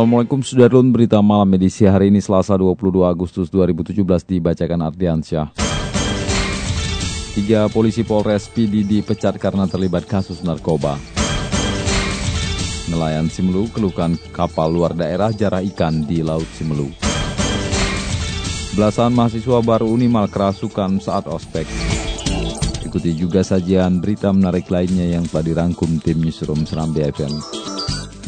Assalamualaikum Sudarlun, berita malam edisi hari ini Selasa 22 Agustus 2017 dibacakan Ardiansyah. Tiga polisi Polres PD dipecat karena terlibat kasus narkoba. Nelayan Simelu keluhkan kapal luar daerah jarah ikan di Laut Simelu. Belasan mahasiswa baru Unimal kerasukan saat ospek. Ikuti juga sajian berita menarik lainnya yang telah dirangkum tim Newsroom Seram BFM.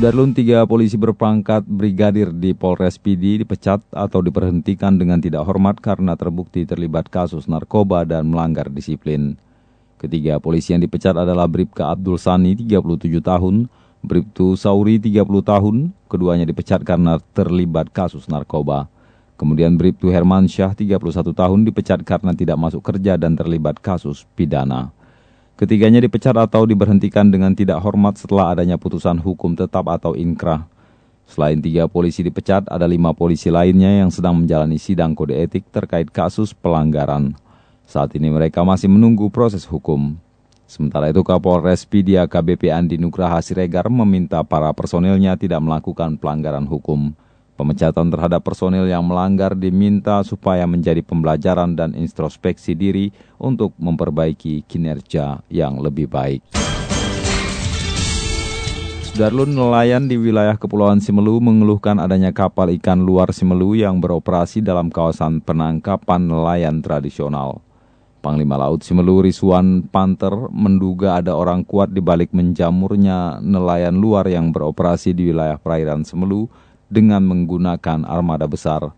Sudarlun tiga polisi berpangkat brigadir di Polres PD dipecat atau diperhentikan dengan tidak hormat karena terbukti terlibat kasus narkoba dan melanggar disiplin. Ketiga polisi yang dipecat adalah Bribka Abdul Sani, 37 tahun, Bribtu Sauri, 30 tahun, keduanya dipecat karena terlibat kasus narkoba. Kemudian Bribtu Herman Syah, 31 tahun, dipecat karena tidak masuk kerja dan terlibat kasus pidana. Ketiganya dipecat atau diberhentikan dengan tidak hormat setelah adanya putusan hukum tetap atau inkrah. Selain tiga polisi dipecat, ada lima polisi lainnya yang sedang menjalani sidang kode etik terkait kasus pelanggaran. Saat ini mereka masih menunggu proses hukum. Sementara itu Kapolres PD KBP Andi Nugraha Siregar meminta para personilnya tidak melakukan pelanggaran hukum. Pemecatan terhadap personil yang melanggar diminta supaya menjadi pembelajaran dan introspeksi diri untuk memperbaiki kinerja yang lebih baik. Sudarlun nelayan di wilayah Kepulauan Simelu mengeluhkan adanya kapal ikan luar Simelu yang beroperasi dalam kawasan penangkapan nelayan tradisional. Panglima Laut Simelu Riswan Panter menduga ada orang kuat di balik menjamurnya nelayan luar yang beroperasi di wilayah perairan Simelu dengan menggunakan armada besar.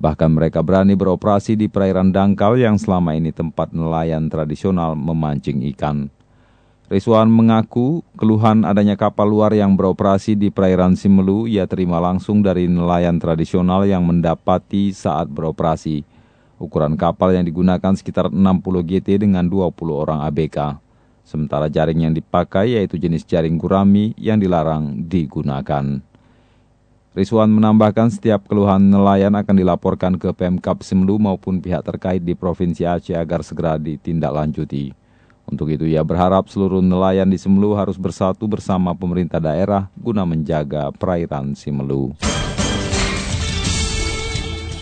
Bahkan mereka berani beroperasi di perairan dangkal yang selama ini tempat nelayan tradisional memancing ikan. Rizwan mengaku keluhan adanya kapal luar yang beroperasi di perairan Simelu ia terima langsung dari nelayan tradisional yang mendapati saat beroperasi. Ukuran kapal yang digunakan sekitar 60 GT dengan 20 orang ABK. Sementara jaring yang dipakai yaitu jenis jaring gurami yang dilarang digunakan. Rizwan menambahkan setiap keluhan nelayan akan dilaporkan ke Pemkap Simelu maupun pihak terkait di Provinsi Aceh agar segera ditindaklanjuti. Untuk itu ia berharap seluruh nelayan di Simelu harus bersatu bersama pemerintah daerah guna menjaga perairan Simelu.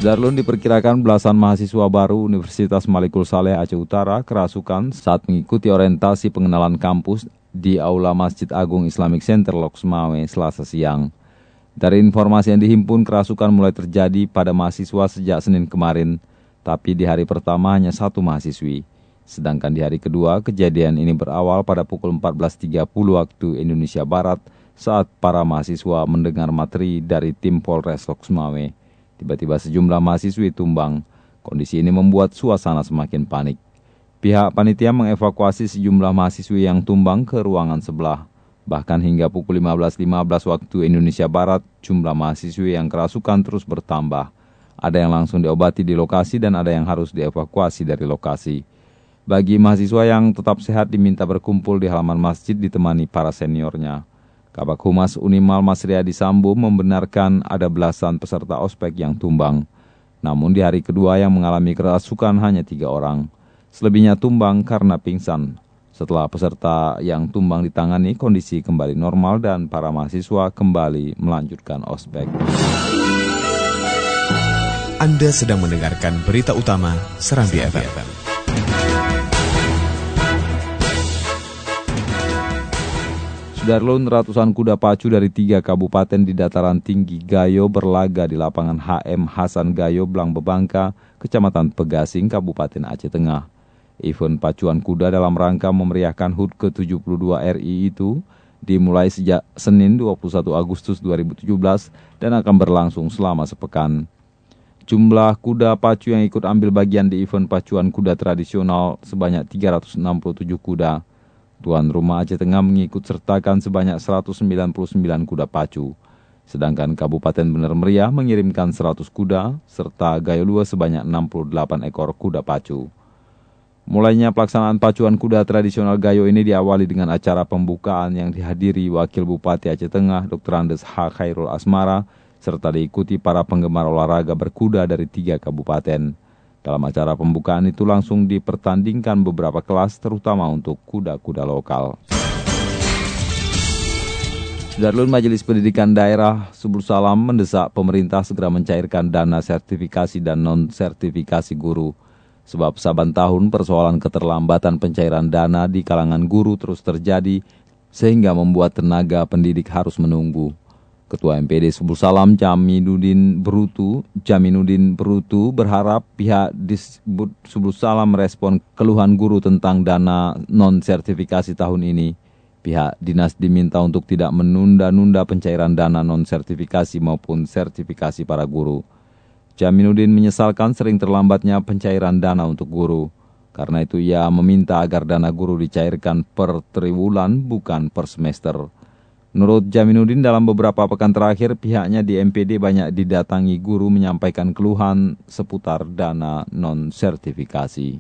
Darlun diperkirakan belasan mahasiswa baru Universitas Malikul Saleh Aceh Utara kerasukan saat mengikuti orientasi pengenalan kampus di Aula Masjid Agung Islamic Center Loksmawe selasa siang. Dari informasi yang dihimpun, kerasukan mulai terjadi pada mahasiswa sejak Senin kemarin, tapi di hari pertama hanya satu mahasiswi. Sedangkan di hari kedua, kejadian ini berawal pada pukul 14.30 waktu Indonesia Barat saat para mahasiswa mendengar materi dari tim Polres Loksmawe. Tiba-tiba sejumlah mahasiswi tumbang. Kondisi ini membuat suasana semakin panik. Pihak panitia mengevakuasi sejumlah mahasiswi yang tumbang ke ruangan sebelah. Bahkan hingga pukul 15.15 waktu Indonesia Barat, jumlah mahasiswi yang kerasukan terus bertambah. Ada yang langsung diobati di lokasi dan ada yang harus dievakuasi dari lokasi. Bagi mahasiswa yang tetap sehat diminta berkumpul di halaman masjid ditemani para seniornya. Kabak Humas Unimal Masriadi Sambo membenarkan ada belasan peserta ospek yang tumbang. Namun di hari kedua yang mengalami kerasukan hanya tiga orang. Selebihnya tumbang karena pingsan. Setelah peserta yang tumbang ditangani, kondisi kembali normal dan para mahasiswa kembali melanjutkan ospek. Anda sedang mendengarkan berita utama Serambi FM. Sudarlun ratusan kuda pacu dari tiga kabupaten di dataran tinggi Gayo berlaga di lapangan HM Hasan Gayo, Blang Bebangka, Kecamatan Pegasing, Kabupaten Aceh Tengah. Event pacuan kuda dalam rangka memeriahkan HUT ke-72 RI itu dimulai sejak Senin 21 Agustus 2017 dan akan berlangsung selama sepekan. Jumlah kuda pacu yang ikut ambil bagian di event pacuan kuda tradisional sebanyak 367 kuda. Tuan rumah Aceh Tengah mengikut sertakan sebanyak 199 kuda pacu. Sedangkan Kabupaten Bener Meriah mengirimkan 100 kuda, serta Gayo Lua sebanyak 68 ekor kuda pacu. Mulainya pelaksanaan pacuan kuda tradisional Gayo ini diawali dengan acara pembukaan yang dihadiri Wakil Bupati Aceh Tengah Dr. Andes H. Khairul Asmara, serta diikuti para penggemar olahraga berkuda dari tiga kabupaten. Dalam acara pembukaan itu langsung dipertandingkan beberapa kelas terutama untuk kuda-kuda lokal. Darlun Majelis Pendidikan Daerah Subur Salam mendesak pemerintah segera mencairkan dana sertifikasi dan non-sertifikasi guru. Sebab saban tahun persoalan keterlambatan pencairan dana di kalangan guru terus terjadi sehingga membuat tenaga pendidik harus menunggu. Ketua MPD Subul Salam Jaminuddin Berutu, Jaminuddin Berutu berharap pihak disebut Subul Salam merespon keluhan guru tentang dana non-sertifikasi tahun ini. Pihak dinas diminta untuk tidak menunda-nunda pencairan dana non-sertifikasi maupun sertifikasi para guru. Jaminuddin menyesalkan sering terlambatnya pencairan dana untuk guru. Karena itu ia meminta agar dana guru dicairkan per triwulan bukan per semester. Menurut Jaminuddin dalam beberapa pekan terakhir pihaknya di MPD banyak didatangi guru menyampaikan keluhan seputar dana non-sertifikasi.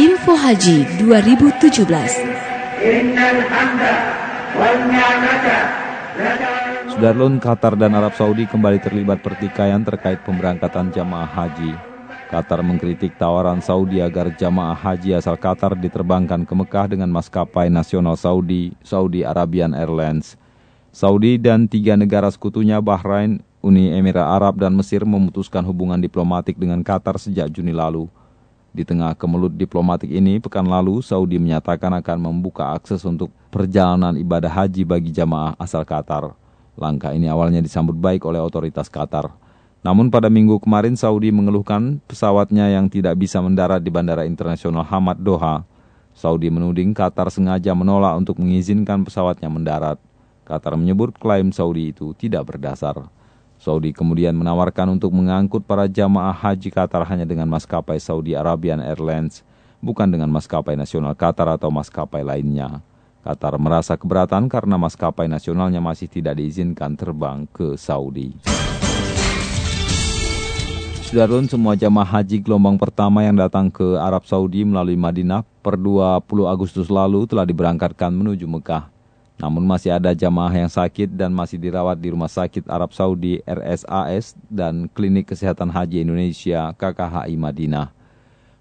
Info Haji 2017 Sudarlun, Qatar dan Arab Saudi kembali terlibat pertikaian terkait pemberangkatan jamaah haji. Qatar mengkritik tawaran Saudi agar jamaah haji asal Qatar diterbangkan ke Mekah dengan maskapai nasional Saudi, Saudi Arabian Airlines. Saudi dan tiga negara sekutunya Bahrain, Uni Emirat Arab dan Mesir memutuskan hubungan diplomatik dengan Qatar sejak Juni lalu. Di tengah kemelut diplomatik ini, pekan lalu Saudi menyatakan akan membuka akses untuk perjalanan ibadah haji bagi jamaah asal Qatar. Langkah ini awalnya disambut baik oleh otoritas Qatar. Namun pada minggu kemarin Saudi mengeluhkan pesawatnya yang tidak bisa mendarat di Bandara Internasional Hamad Doha. Saudi menuding Qatar sengaja menolak untuk mengizinkan pesawatnya mendarat. Qatar menyebut klaim Saudi itu tidak berdasar. Saudi kemudian menawarkan untuk mengangkut para jamaah haji Qatar hanya dengan maskapai Saudi Arabian Airlines, bukan dengan maskapai nasional Qatar atau maskapai lainnya. Qatar merasa keberatan karena maskapai nasionalnya masih tidak diizinkan terbang ke Saudi. Sudarlun, semua jamaah haji gelombang pertama yang datang ke Arab Saudi melalui Madinah per 20 Agustus lalu telah diberangkatkan menuju Mekah. Namun masih ada jamaah yang sakit dan masih dirawat di Rumah Sakit Arab Saudi RSAS dan Klinik Kesehatan Haji Indonesia KKHI Madinah.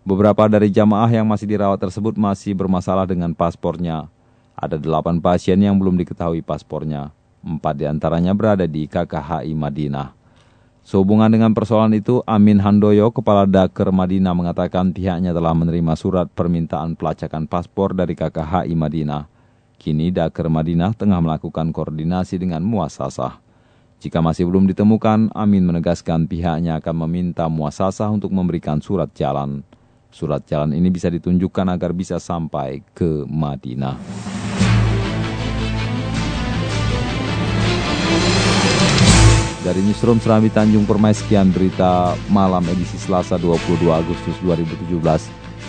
Beberapa dari jamaah yang masih dirawat tersebut masih bermasalah dengan paspornya. Ada delapan pasien yang belum diketahui paspornya. Empat di antaranya berada di KKHI Madinah. Sehubungan dengan persoalan itu, Amin Handoyo, Kepala Daker Madinah mengatakan pihaknya telah menerima surat permintaan pelacakan paspor dari KKHI Madinah. Kini Daker Madinah tengah melakukan koordinasi dengan muasasah. Jika masih belum ditemukan, Amin menegaskan pihaknya akan meminta muasasah untuk memberikan surat jalan. Surat jalan ini bisa ditunjukkan agar bisa sampai ke Madinah. Dari Newsroom Serambi Tanjung Permai, sekian berita malam edisi Selasa 22 Agustus 2017.